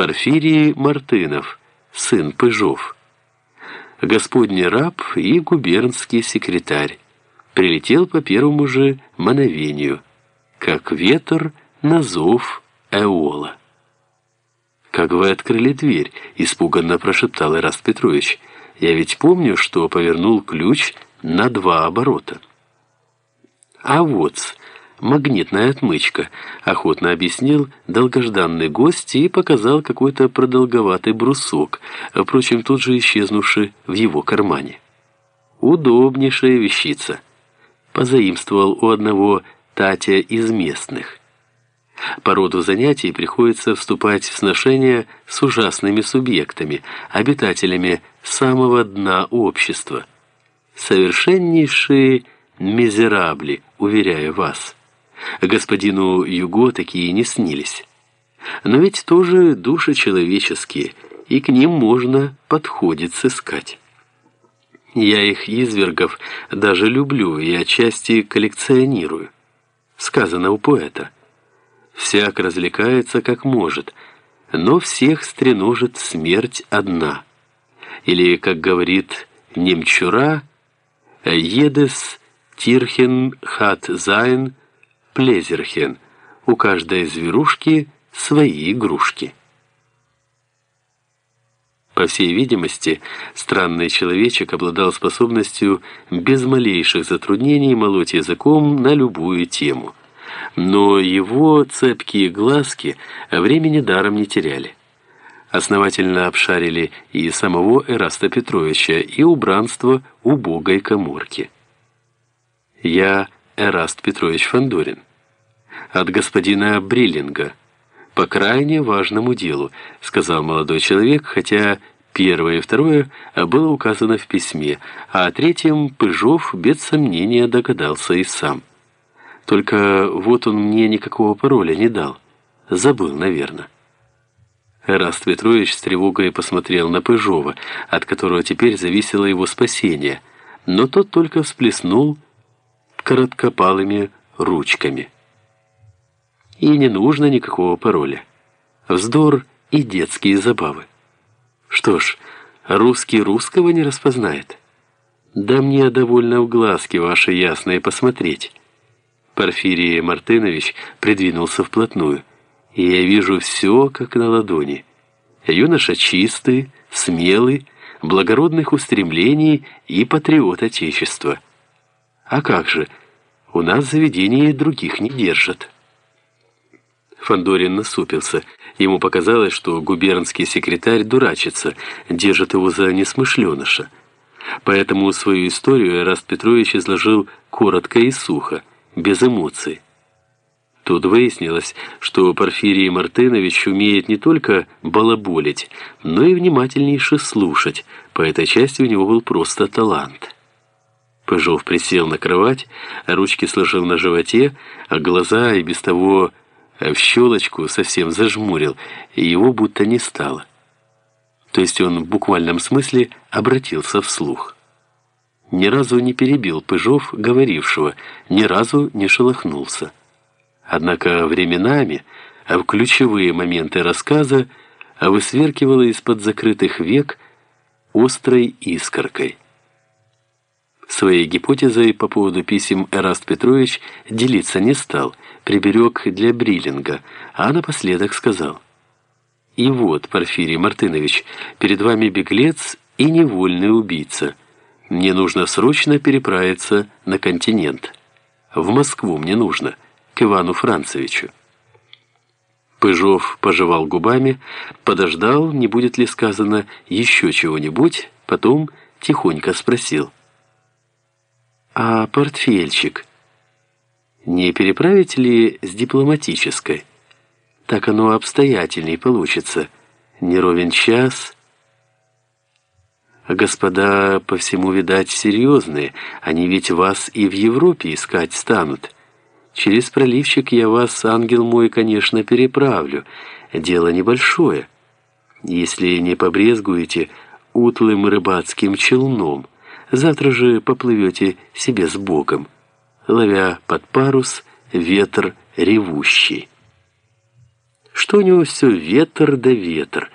Порфирий Мартынов, сын Пыжов. Господний раб и губернский секретарь. Прилетел по первому же мановению, как ветер на зов Эола. «Как вы открыли дверь?» – испуганно прошептал Ираст Петрович. «Я ведь помню, что повернул ключ на два оборота». «А вот, магнитная отмычка», – охотно объяснил долгожданный гость и показал какой-то продолговатый брусок, впрочем, тут же исчезнувший в его кармане. «Удобнейшая вещица», – позаимствовал у одного Татя из местных. По роду занятий приходится вступать в сношения с ужасными субъектами, обитателями самого дна общества. Совершеннейшие мизерабли, уверяю вас. Господину Юго такие не снились. Но ведь тоже души человеческие, и к ним можно подходить сыскать. Я их извергов даже люблю и отчасти коллекционирую. Сказано у поэта – всяк развлекается как может, но всех стреножит смерть одна. Или, как говорит немчура, «Jedes Tierchen hat sein Pläsierchen» у каждой зверушки свои игрушки. По всей видимости, странный человечек обладал способностью без малейших затруднений молоть языком на любую тему – но его цепкие глазки времени даром не теряли. Основательно обшарили и самого Эраста Петровича, и убранство убогой коморки. «Я Эраст Петрович Фандорин. От господина Бриллинга. По крайне важному делу», — сказал молодой человек, хотя первое и второе было указано в письме, а о третьем Пыжов без сомнения догадался и сам. Только вот он мне никакого пароля не дал. Забыл, наверное. Эраст Петрович с тревогой посмотрел на Пыжова, от которого теперь зависело его спасение, но тот только всплеснул короткопалыми ручками. И не нужно никакого пароля. Вздор и детские забавы. Что ж, русский русского не распознает. Да мне довольно в глазки ваши ясные посмотреть. Порфирий Мартынович придвинулся вплотную. И я вижу все, как на ладони. Юноша чистый, смелый, благородных устремлений и патриот Отечества. А как же, у нас заведения других не держат. Фандорин насупился. Ему показалось, что губернский секретарь дурачится, держит его за несмышленыша. Поэтому свою историю Эраст Петрович изложил коротко и сухо без эмоций. Тут выяснилось, что Порфирий Мартынович умеет не только балаболить, но и внимательнейше слушать. По этой части у него был просто талант. Пыжов присел на кровать, а ручки сложил на животе, а глаза и без того в щелочку совсем зажмурил, и его будто не стало. То есть он в буквальном смысле обратился вслух ни разу не перебил Пыжов говорившего, ни разу не шелохнулся. Однако временами, а в ключевые моменты рассказа, высверкивало из-под закрытых век острой искоркой. Своей гипотезой по поводу писем Эраст Петрович делиться не стал, приберег для Бриллинга, а напоследок сказал. «И вот, Порфирий Мартынович, перед вами беглец и невольный убийца». Мне нужно срочно переправиться на континент. В Москву мне нужно, к Ивану Францевичу. Пыжов пожевал губами, подождал, не будет ли сказано еще чего-нибудь, потом тихонько спросил. «А портфельчик не переправить ли с дипломатической? Так оно обстоятельней получится. Не ровен час...» Господа по всему, видать, серьезные. Они ведь вас и в Европе искать станут. Через проливчик я вас, ангел мой, конечно, переправлю. Дело небольшое. Если не побрезгуете утлым рыбацким челном, завтра же поплывете себе с Богом, ловя под парус ветер ревущий. что у него все ветер да ветер.